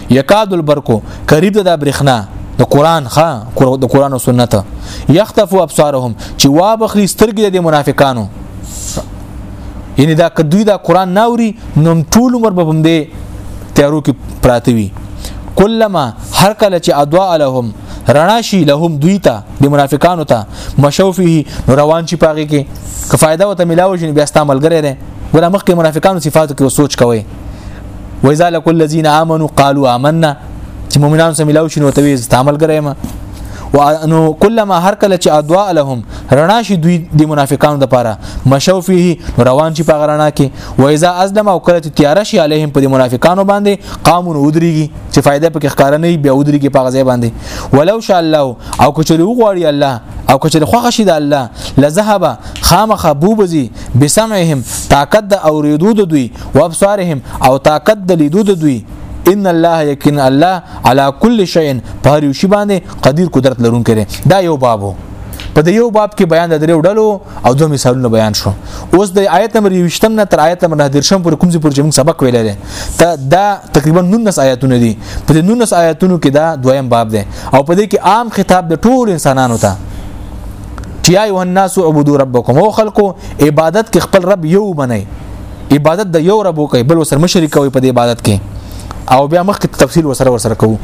یکاد البرکو قریب ده د برېخنا د قران ښا د قران او سنت یختفو ابصارهم چې وا بخلی سترګې د منافقانو یعنی دا کدوی دا قران ناوري نو ټول عمر به بم دې تیارو کې پراته وي کلمہ هر کله چې ادوا لهم رڼا شي لهم دوی ته د منافقانو ته مشوفه روان شي پاږي کې که فائدہ وته ملاوي شي بیا ستامل ګره ګره مخکې منافقانو صفاتو کې سوچ کوي وایذا لکل الذين امنوا قالوا آمنا چې مؤمنان سره ملاو شنو ته ویز تعامل ګرای ما وانه کلمہ هر کله چې ادوا لهم رڼا شي دوی د منافقانو لپاره مشو فيه روان شي په غرنا کې و اذا ازلم او کله چې تیار شي عليهم په منافقانو باندې قامون ودريږي چې فائدہ پکې ښکار نه بیا ودريږي په غزه باندې ولو شاء الله او کچلو غواړي الله او کچلو خوښ شي د الله لذهب خامخ بوبزي بسمعهم طاقت د اوریدو د دوی وابصارهم او طاقت د لیدو د دوی ان الله یقین الله علی کل شیء په هر یو شی باندې قدیر قدرت لرونکی دی دا یو بابو په د یو باب کې بیان د درې ډلو او دوه مثالونه بیان شو اوس د آیت نمبر 20 نه تر آیت نمبر 19 شم پر کوم ځای پر چې موږ سبق ویل دي ته دا تقریبا 19 آیتونه دي په د 19 آیتونو کې دا دویم باب دی او په دې کې عام خطاب د ټول انسانانو ته چې یا ایه الناس عبدو ربکم او خلکو عبادت کې خپل رب یو بنئ عبادت د یو رب وکي بل وسره مشرک کوي په عبادت کې او بیا مخکې تفصیل وسره وسره کوو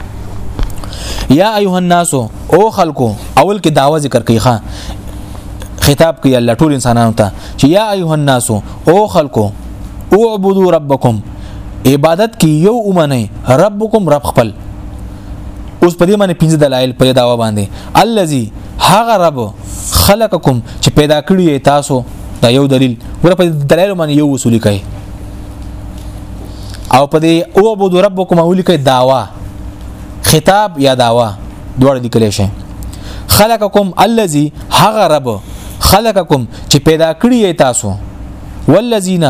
یا ایه الناس او خلکو اول کې داوا ذکر کوي ښا خطاب کوي الله ټول انسانانو ته چې یا ایه الناس او خلکو او عبدو ربکم عبادت کې یو اومنه ربکم رب خپل اوس په دې باندې پنځه دلایل په داوا باندې الذي هغه رب خلقکم چې پیدا کړی تاسو دا یو دلیل ور په دلایل باندې یو وصول کوي او په دې او عبد ربکم اولی کوي داوا خطاب یا داوا دوړ لیکل شي خلقکم الذي هغه رب خلقکم چې پیدا کړی تاسو والذین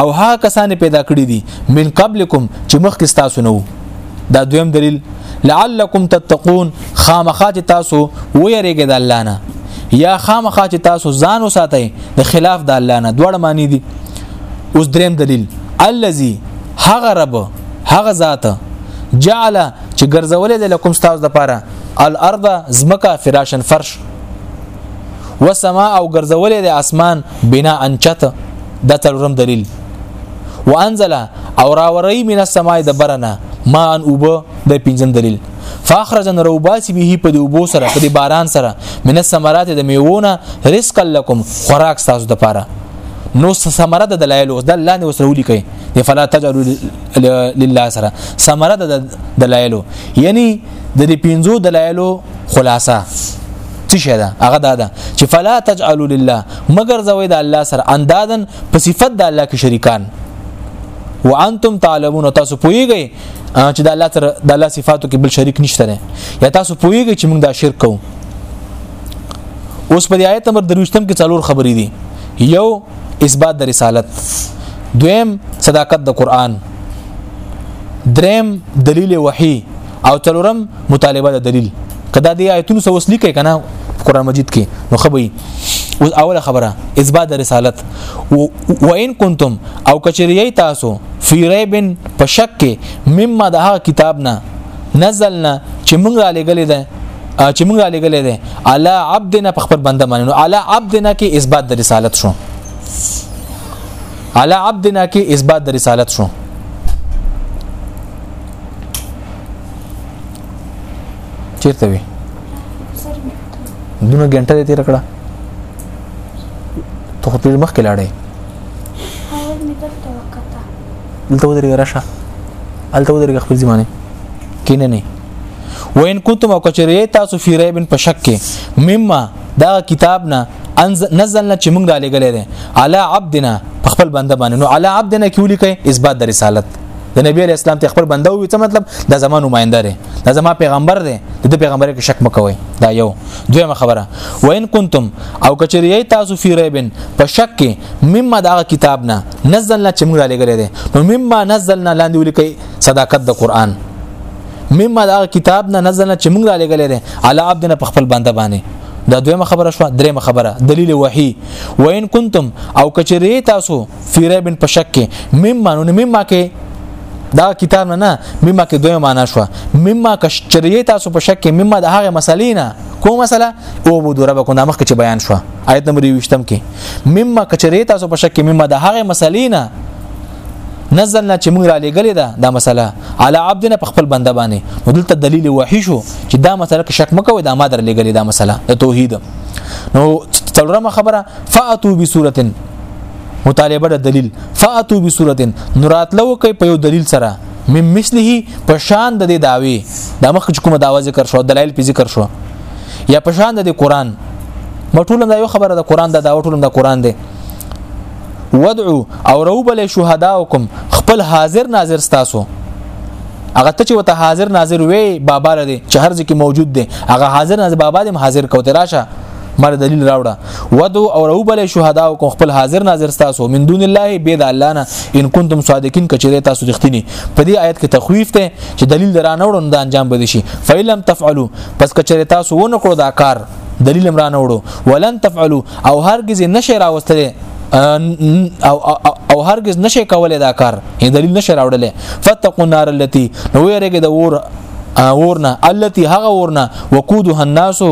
او ها کسان پیدا کړی دي من قبلکم چې مخکې تاسو نه وو دا دویم دلیل لعلکم تتقون خامخات تاسو ویریږئ د الله نه یا خامخات تاسو ځان وساتئ د خلاف د الله نه دوړ معنی دي اوس دریم دلیل الذي هغه رب هغه ذات جعل چې ګرځولې د لکم تاسو د پاره الارض زمکا فراشن فرش وسما او ګرځولې د اسمان بنا انچت د تلورم دلیل وانزل او راوري من السماء د برنا ما ان اوب د پنځم دلیل فاخرجن روباسی به په دی اوبو سره په دی باران سره من الثمرات د میوونه رزق لكم خوراک تاسو د پاره نو ثمره د دلایل او د لاندې وسره ولیکي دی فلا تجعلوا لله سره ثمره د دلایل یعنی د دې پنځو دلایلو خلاصه څه شي دا هغه دا ده چې فلا تجعلوا لله مگر زوی د الله سره اندادن په صفت د الله کې شریکان وانتم تعلمون تاسو پوهیږئ چې د الله سره د الله صفاتو کې بل شریک نشته نه یا تاسو پوهیږئ چې موږ دا شرک کوو اوس په آیت نمبر 23 کې څلور خبرې دي یو اثبات د رسالت دویم صداقت د قران دریم دلیل وحی او څلورم مطالبه د دلیل کدا دی آیتونو سو وسلی کوي کنه قران مجید کې نو خبري اوس اوله خبره اثبات رسالت و ان کنتم او کچریه تاسو فی ریب په شک کې مما د هغه کتاب نه نزلنا چې موږ را لګلې ده چې موږ را لګلې ده علی عبدنا په خپل بنده باندې نو علی عبدنا کې اثبات د رسالت شو علی عبدنا کې اثبات د رسالت شو چیرته وي دونه غنټه دې تیر کړه ته خو تیر مخ کې لاړې دلته ودرې راشه دلته ودرې خپل ځمانه کینه نه وین کوتم او کچری تاسو فی ریبن په شک کې مما دا کتاب نه نزلنا چې موږ را لګلې ده علی عبدنا خپل بنده باندې نو علی عبدنا کې ولیکي اثبات د رسالت د نبی علی اسلام ته خپل بنده وي څه مطلب دا زما نمائنده دی دا زما پیغمبر دی د پیغمبر کې شک مکوي دا یو دویمه خبره وین کنتم او کچری تاسو فی ریبن په شک کې مما دا کتاب نه نزلنا چې موږ را لګلې دي نو مما نزلنا لاندې ولیکي صداقت د قران مما دا کتاب نه نزلنا چې موږ را لګلې دي علی عبدنا په خپل بنده باندې دا دویمه خبره شو دریمه خبره دلیل وحی وین کنتم او کچری تاسو فی ریب په شک کې مما نو مما کې دا کتاب نه نه مما کې دوی معنا شو مما کشریه تاسو په شک کې مما د هغه مسلې نه کوم مسله او بو دوره کو نامخ کې بیان شو آیت نمبر 20 کې مما کشریه تاسو په شک کې مما د هغه مسلې نه نزلنا چې موږ را لګلې ده دا مسله علی عبدنا په خپل بنده باندې ودلته دلیل وحی شو چې دا مسله کې شک مکوي دا ما در لګلې دا مسله د توحید نو څلورمه خبره فاتو بسورتن مطالبه د دلیل فاتو بسورتن نوراتلو کوي په یو دلیل سره من مثله په شان د داوی د مخ کوم داوا ذکر شو دلایل په ذکر شو یا په شان د قران مټول دا یو خبره د قران د داوا ټول د قران دی ودعو او روبل شهداکم خپل حاضر ناظر تاسو هغه ته چې وته حاضر ناظر وي بابا لري چې هر ځکه موجود دی هغه حاضر ناظر بابا دې حاضر کوته راشه مر دلیل راوړه ودو او رو بل شهدا او خپل حاضر ناظر تاسو من دون الله بيد الله نه ان کنتم صادقین کچره تاسو رښتینی په دې آیت کې تخویف ته چې دلیل درانه وړون د انجام بد شي فیلم تفعلوا پس کچره تاسو ونه کړو دا کار دلیل امرانه وړو ولن تفعلوا او هرگز نشه راوستله او او هرگز نشه کولای دا کار یې دلیل نشه راوړل فتقوا النار التي نو یې رګه د ور ورنه التي هغه ورنه وقودها الناس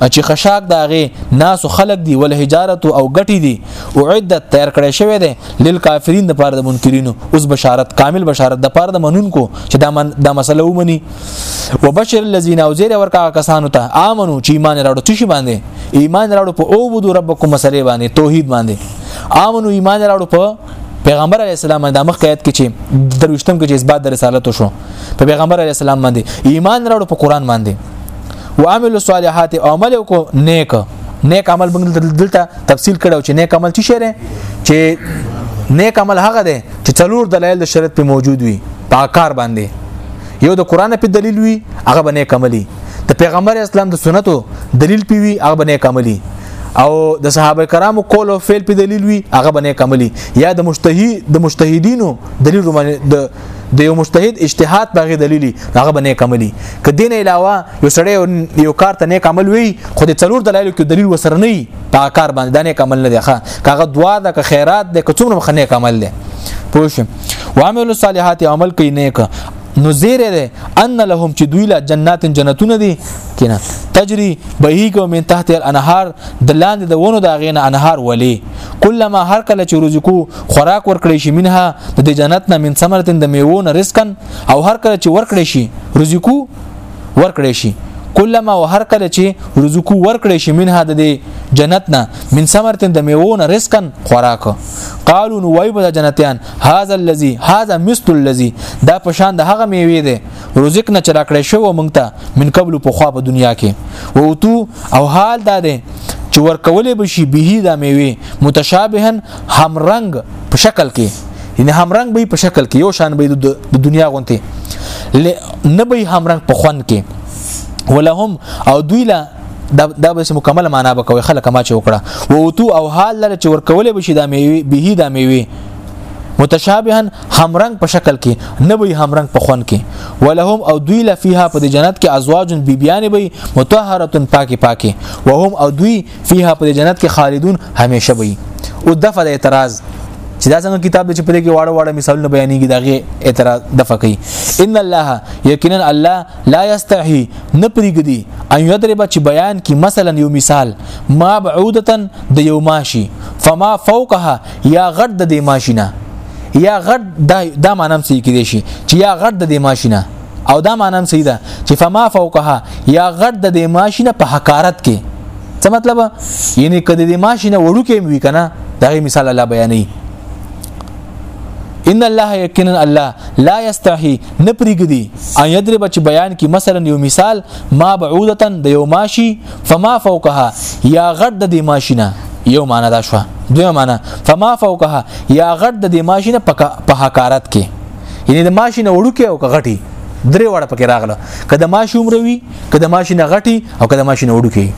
چې خشاک د هغه ناس خلق دی ول حجارت او غټي دی او عدت تیار کړی شوی دی لیل کافرین د پاره د منکرینو اوس بشارت کامل بشارت د پاره د منونکو چې دا من دا مسله ومني وبشر الذين او زیر ورکا کسانو ته امنو چې ایمان راوړو چې باندې ایمان راوړو په او بده ربکم مسلې باندې توحید باندې امنو ایمان راوړو په پیغمبر علی السلام د مخ قید کې چې دروشتم کې چې اثبات د رسالت شو په پیغمبر علی السلام باندې ایمان راوړو په قران باندې وعمل الصالحات او عمل کو نیک نیک عمل بنګل دلته تفصیل کړو چې نیک عمل څه شری چې نیک عمل هغه دی چې څلور دلایل د شریعت په موجود وي په کار باندې یو د قران په دلیل وي هغه باندې کملی د پیغمبر اسلام د سنتو دلیل پی وي هغه باندې کملی او د صحابه کرامو قول او فعل په دلیل وي هغه باندې کملی یا د مجتهد د مجتهدینو دلیل باندې د د یو مجتهد اجتهاد باغې دلیلی هغه باندې کملی ک دین علاوه یو سړی یو کار ته نیک عمل وی خو د څلور دلایل کې دلیل وسر نه وي په کار باندې دا نیک عمل نه دی ښه کاغه دعا ده که خیرات ده که څومره خنه عمل ده پوه شو وعمل الصالحات عمل کوي نیک نو زیره ده ان لهم چې دوی لا جنات جنتونه دي کنه تجري بهيګو من تحت الانهار د لاندې د ونو د غین انهار ولي کله ما هر کله چې رزقو خوراک ورکړی شي منها د دې جنت نه من ثمرتن د میوو نه رزقن او هر کله چې ورکړی شي رزقو ورکړی شي کلمه او هر کله چې رزقو ورکړی شي منها د دې جنت نه من ثمرتن د میوو نه رزقن خوراک قالو نو وای په جنتیان هاذا الذی هاذا مثل الذی دا په شان د هغه میوه ده رزق نه چرا کړی شو مونږ ته من قبل په خوا په دنیا کې او تو او حال دا ده چې ورکولې بشي به دا میوه متشابهن همرنګ په شکل کې یعنی همرنګ به په شکل کې یو شان به د دنیا غونته نه به همرنګ په خوان کې ولهم او دوی لا دا دا به مکمل معنا به کوي خلک ما چې وکړه او تو او حال لره چې ورکول به شي دا میوي به دا میوي متشابها همرنګ په شکل کې نه وي همرنګ په خون کې ولهم او دوی لفیها په جنت کې ازواج بیبیان وي مطهره پاکي پاکي وهم او دوی فيها په جنت کې خالدون همیشه وي او دفع د اعتراض چې دا څنګه کتاب دی چې په دې کې واړه واړه مثالونه بیانېږي دغه اعتراض د فقې ان الله یقینا الله لا یستحی نه پریګدي ان یضرب چې بیان کی مثلا یو مثال ما بعودتا د یو ماشي فما فوقها یا غد د دې ماشینه یا غد دا مانم سې کې دي شي چې یا غد د دې ماشینه او دا معنی صحیح ده چې فما فوقها یا غټ د دې ماشینه په حقارت کې څه مطلب یعنی کدی دې ماشینه وړو کې وی کنه دا مثال الله بیانې ان الله یقینا الله لا یستحی نپریګدی ان یضرب چې بیان کی مثلا یو مثال ما بعودتن د یو ماشی فما فوقها یا غټ د دې ماشینه یو معنا دا شو دوی معنا فما فوقها یا غټ د دې ماشینه په حقارت کې یعنی د ماشي نه وړوکی او غټي درې وړه پکې راغله کله ماشي عمر وي کله ماشي نه غټي او کله ماشي نه وړوکی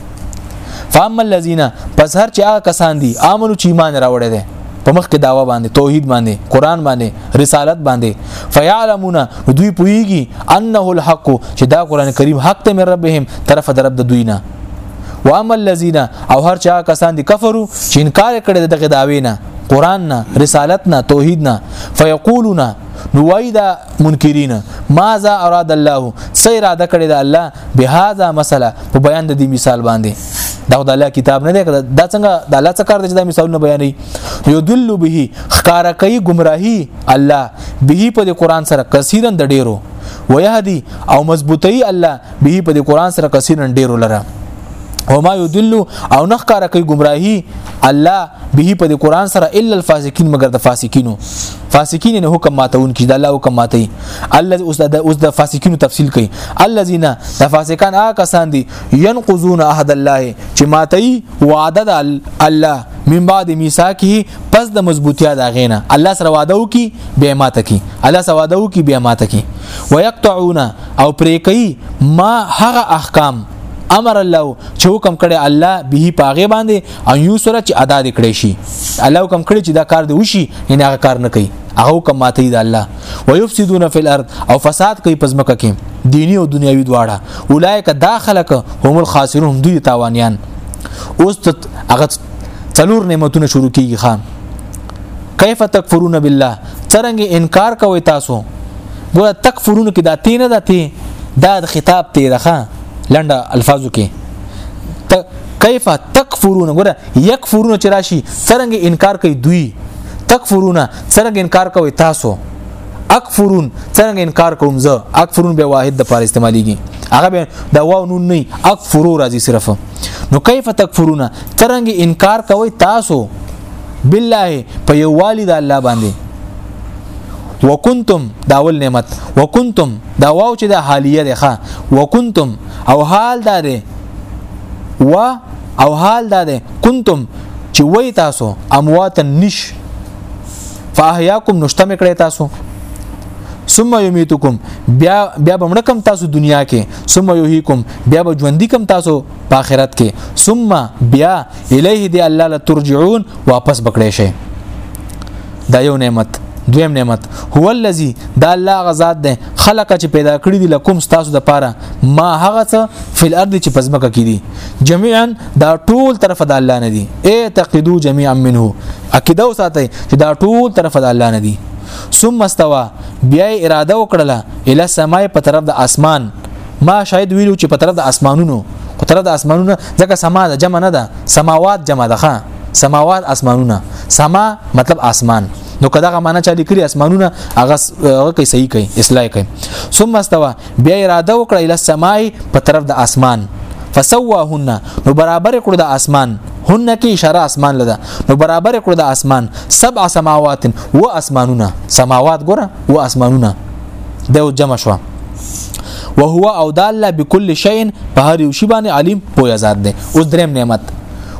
فاما الذين پس هر چې هغه کسان دي امنو چې ایمان راوړی دي په مخ کې داوا باندې توحید باندې قران باندې رسالت باندې فیعلمون دوی پویږي انه الحق چې دا قران کریم حق ته من ربهم طرف در رب د دوی نه واما الذين او هر چا کسان دي کفرو چې انکار کړي دغه داوی نه قران نه رسالت نه توحید نه فیقولون نو وای دا منکرین ماذا اراد الله سې را د کړی د الله به هاذا مسله په بیان د دې مثال باندې دا د الله کتاب نه دی دا څنګه د الله څخه کار دی چې دا مثالونه بیانې یو دل به خکار کوي گمراهي الله به په قرآن سره کثیرن د ډیرو ويهدي او مضبوطي الله به په دې قران سره کسینن ډیر لره وما يدل او نخ کار کوي گمراهي الله به په دې قران سره الا الفاسقين مگر د فاسقينو فاسقين نه حکم ماتون کی د الله حکم ماتي الله اوس د اوس د فاسقينو تفصيل کوي الذين د فاسقان آ کسان دي ينقضون عهد الله چې ماتي وعده د الله من بعد میثاقه پس د مضبوطیا دا غینه الله سره وعده وکي به ماته کی الله سره وعده وکي به ماته کی ويقطعون او پرې کوي ما هغه احکام امر الله چې حکم کړي الله به پاغه باندې او یو سره چې ادا دې کړی شي الله حکم کړي چې دا کار دې وشي ان هغه کار نه کوي هغه حکم ماته دی الله ويفسدون فی الارض او فساد کوي پس مکه کې دینی او دنیوي دواړه اولایک داخلك هم الخاسرون دوی تاوانیان اوس هغه څلور نعمتونه شروع کیږي خان کیف تکفرون بالله څرنګه انکار کوي تاسو ګوره تکفرون کې دا تی نه دا تی دا د خطاب تی دغه لنډه الفاظو کې کیف تکفرون ګوره یکفرون چې راشي څنګه انکار کوي دوی تکفرون څنګه انکار کوي تاسو اکفرون څنګه انکار کوم زه اکفرون به واحد د پاره استعماليږي هغه به دا واو نون نه اکفرو راځي صرف نو کیف تکفرون څنګه انکار کوي تاسو بالله په یووالي د الله باندې وکنتم دا اول نعمت وکنتم دا واو چې د حالیه ده ښا وکنتم او حال دا ده و او حال دا ده کنتم چې وای تاسو اموات نش فاحیاکم نشته مکړی تاسو ثم یمیتکم بیا بیا بمړکم تاسو دنیا کې ثم یحییکم بیا به ژوندۍ کم تاسو په آخرت کې ثم بیا الیه دی الله لترجعون واپس بکړې شي دا یو نعمت دویم نعمت هو الذی دا الله غزاد ده خلق چې پیدا کړی دی لکم تاسو د پاره ما هغه څه فل ارض چې پزمکه کې دي جميعا دا ټول طرف د الله نه دي اعتقدو جميعا منه عقیده وساتئ چې دا ټول طرف د الله نه دي ثم استوى بیا اراده وکړه اله سمای په طرف د اسمان ما شاید ویلو چې په طرف د اسمانونو په طرف د اسمانونو ځکه سما د جمع نه ده سماوات جمع ده ښا سماوات اسمانونه سما مطلب اسمان نو کداغه معنا چا لیکلي اسمانونه هغه هغه کوي صحیح کوي اصلاح کوي ثم استوى بیا اراده وکړه اله سمای په طرف د اسمان فسواهن نو برابر کړو د اسمان هن کې اشاره اسمان لده نو برابر کړو د اسمان سبع سماوات و اسمانونه سماوات ګره و اسمانونه دا یو جمع شو وهو او د الله بكل شيء په هر یو شی باندې علیم پوهه ذات دی اوس دریم نعمت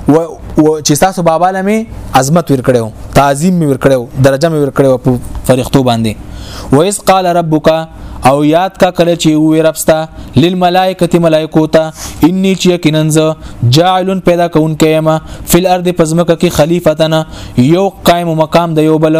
و و چې تاسو بابا لمه عظمت ور کړو تعظیم ور کړو درجه ور کړو په فرښتو باندې و اس قال ربک او یاد کا کله چې وې ربستا للملائکه ملائکو ته انی چې یقینا ز جاعل پیدا کون کېما فل ارض پزمکه کې خلیفتنا یو قائم مقام د یو بل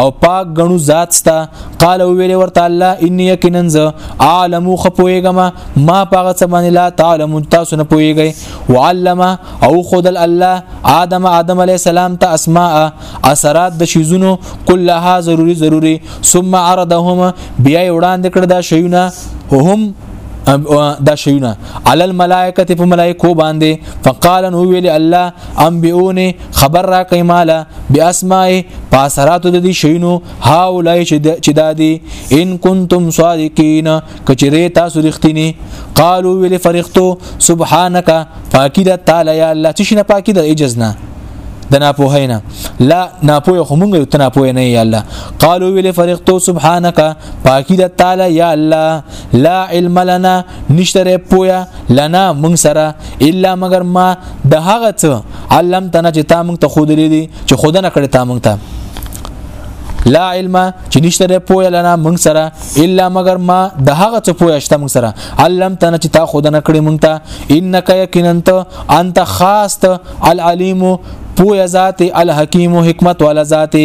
او پاک غنو ذات ستا قال ویل ورته الله ان یقینا ز عالم خپويګم ما پاغه سمان لا تعلم تاسو نه پويګي وعلم او خود الله ادم ادم علی السلام ته اسماء اثرات د شیزونو كلها ضروری ضروری ثم عرضهم بیا وړاندې کړ دا شیونه هم دا شیونه علی الملائکه په ملائکو باندې فقال نو ویل الله انبئونی خبر را کوي مالا باسماء پاسراتو د دې شینو هاولای چې دادی ان کنتم صادقین کچره تاسو رښتینی قالو ویل فرښتو سبحانك پاکی د تعالی یا الله چې نه پاکی د اجزنا د ناپوهینا لا ناپوه خو مونږ یو تناپوه نه یا الله قالو ویل فرښتو سبحانك پاکی د تعالی یا الله لا علم لنا نشتره پویا لنا مونږ سره الا مگر ما د هغه څه علم تنه چې تا مونږ ته خود لري چې خود نه کړی تا مونږ ته لا علم چې نشته پوهه لنا موږ سره الا مگر ما د هغه څه پوهه شته موږ سره علم تنه چې تا خود نه کړی موږ ته انک یقینا ته انت خاص ته العلیم پوهه ذات الحکیم حکمت والا ذات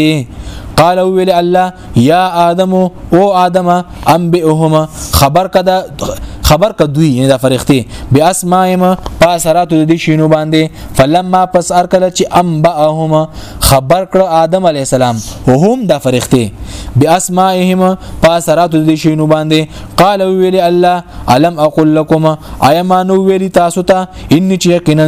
قال ویل الله یا آدم او آدم انبئهما خبر کده خبر کدوی یعنی دا فرښتې بیا اسمایم پاسراتو د دې شینو باندې فلما پس ار کله چې انبئهما خبر کړ آدم علی السلام او هم دا فرښتې بیا اسمایم پاسراتو د دې شینو باندې قال ویل الله علم اقول لكم ايما نو ویل تاسو ته ان چې یقینا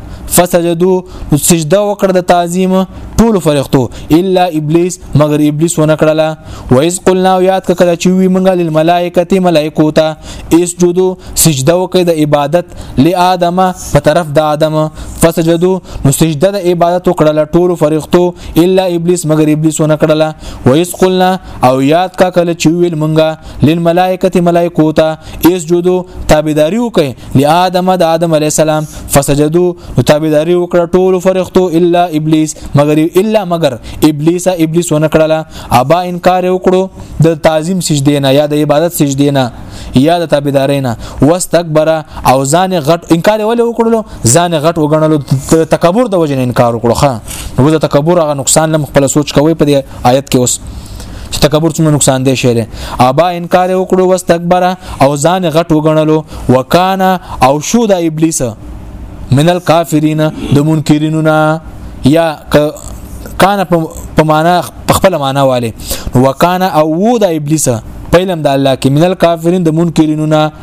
فسجدو سجده وکړ د تعظیم ټول فرښتو الا ابلیس مگر ابلیس ونه کړله و اذ قلنا یاد کړه چې وی منګل الملائکه ملائکو ته اسجدو سجده وکړه د عبادت لآدم په طرف د آدم فسجدو نو سجده د عبادت وکړله ټول فرښتو الا ابلیس مگر ابلیس ونه کړله و اذ قلنا او یاد کا کله چې ویل منګه للملائکه ملائکو ته اسجدو تابعداري وکي لآدم د آدم علی السلام فسجدو تابعداري وکړه ټول فرښتو الا ابلیس مگر الا مگر ابلیس ابلیس ونه کړله ابا انکار وکړو د تعظیم سجدي نه یا د عبادت سجدي نه یا د تابعداري نه واستكبر او ځان غټ انکار ولې وکړلو ځان غټ وګڼلو تکبر د وجه انکار وکړو ښه نو د تکبر هغه نقصان لم خپل سوچ کوي په آیت کې اوس چې تکبر څومره نقصان دی شی دی ابا انکار وکړو واستكبر او ځان غټ وګڼلو وکانا او شو د ابلیس من الکافرین د منکرینو نه یا کان په معنا په خپل معنا والے وکانا او وو د ابلیس پیلم د الله کې من الکافرین د منکرینو نه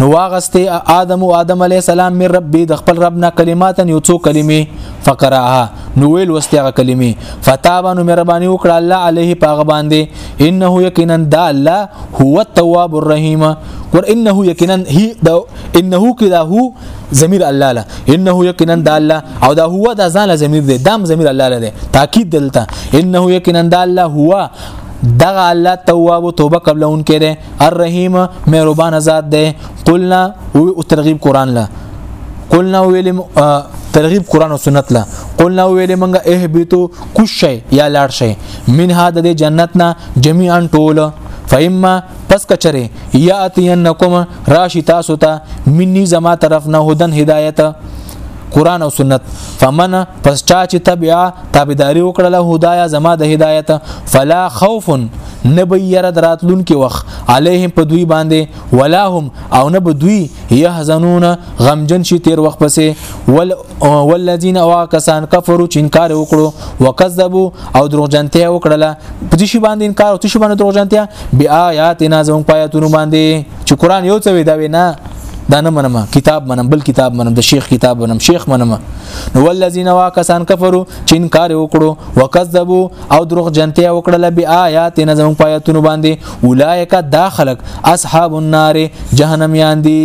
نو واغسته ادم او ادم علی السلام من ربي د خپل رب نه کلمات یو څو کلمې فقراها نو ویل واستغه کلمې فتابا نو مهرباني وکړه الله عليه پاغه باندې انه یقینا د الله هو التواب الرحیم ور انه یقینا هی د انه کدا هو ضمیر الله له انه یقینا د الله او دا هو د ځان ضمیر دی دام ضمیر الله له تاکید دلته انه یقینا د الله هو دغه الله تواب او توبه قبل اون کړي الرحیم مهربان ذات دی قلنا او ترغیب قران لا قلنا ویل ترغیب قران او سنت لا قلنا ویل منګه اهبتو کوشي یا لاړ شي من هدا د جنت نا جميعا ټول فإما پس کچره یاتینکم راشی تاسو ته منی زما طرف نه هدن هدایت قران او سنت فمن پس چا چې تبع تابعداري وکړله هدايا زما د هدايت فلا خوف نبي ير دراتلون کې وخت عليهم په دوی باندې ولا هم او نه دوی يحزنون غمجن شي تیر وخت پسې ول والذین واکسان کفروا چې انکار وکړو وکذبوا او دروغجنتیا وکړله په دې شی باندې انکار او تشی باندې دروغجنتیا بیا آیاتنا زموږ پایتونو باندې چې قران یو څه وی دا وینا دا نه منم کتاب منم بل کتاب منم د شیخ کتاب منم شیخ منم نو ولذین واکسان کفرو چې انکار وکړو وکذبوا او دروغ جنته وکړل بی آیات نه زمون پایتونو باندې اولایک دا خلق اصحاب النار جهنم یاندي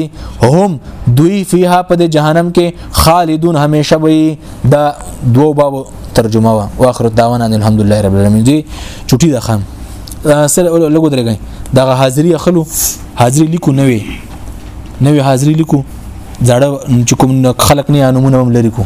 هم دوی فیها په جهنم کې خالدون همیشه وي دا دوه باب ترجمه وا واخر دعوانا الحمدلله رب العالمین دی چټي ده خام سره لګو درګای دا حاضری خلو حاضری لیکو نه وي نه وي حاضری لیکو زړه چې کوم خلک نه انمونه هم لري کو